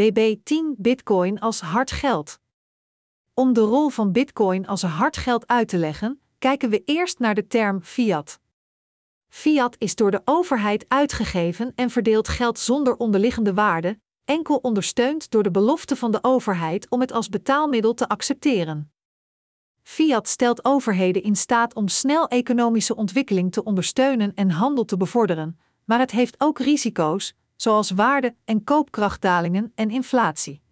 BB10 Bitcoin als hard geld. Om de rol van Bitcoin als hard geld uit te leggen, kijken we eerst naar de term fiat. Fiat is door de overheid uitgegeven en verdeelt geld zonder onderliggende waarde, enkel ondersteund door de belofte van de overheid om het als betaalmiddel te accepteren. Fiat stelt overheden in staat om snel economische ontwikkeling te ondersteunen en handel te bevorderen, maar het heeft ook risico's, zoals waarde- en koopkrachtdalingen en inflatie.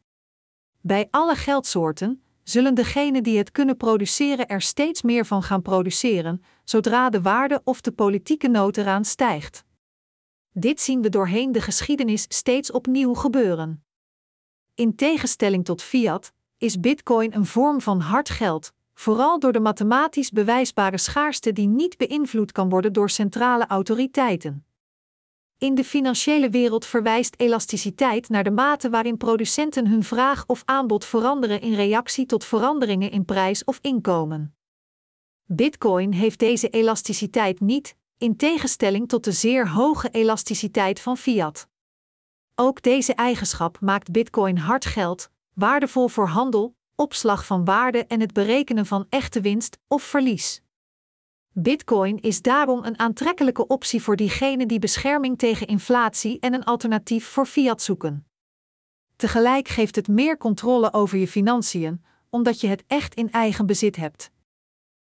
Bij alle geldsoorten zullen degenen die het kunnen produceren er steeds meer van gaan produceren, zodra de waarde of de politieke nood eraan stijgt. Dit zien we doorheen de geschiedenis steeds opnieuw gebeuren. In tegenstelling tot fiat is Bitcoin een vorm van hard geld, vooral door de mathematisch bewijsbare schaarste die niet beïnvloed kan worden door centrale autoriteiten. In de financiële wereld verwijst elasticiteit naar de mate waarin producenten hun vraag of aanbod veranderen in reactie tot veranderingen in prijs of inkomen. Bitcoin heeft deze elasticiteit niet, in tegenstelling tot de zeer hoge elasticiteit van fiat. Ook deze eigenschap maakt Bitcoin hard geld, waardevol voor handel, opslag van waarde en het berekenen van echte winst of verlies. Bitcoin is daarom een aantrekkelijke optie voor diegenen die bescherming tegen inflatie en een alternatief voor fiat zoeken. Tegelijk geeft het meer controle over je financiën, omdat je het echt in eigen bezit hebt.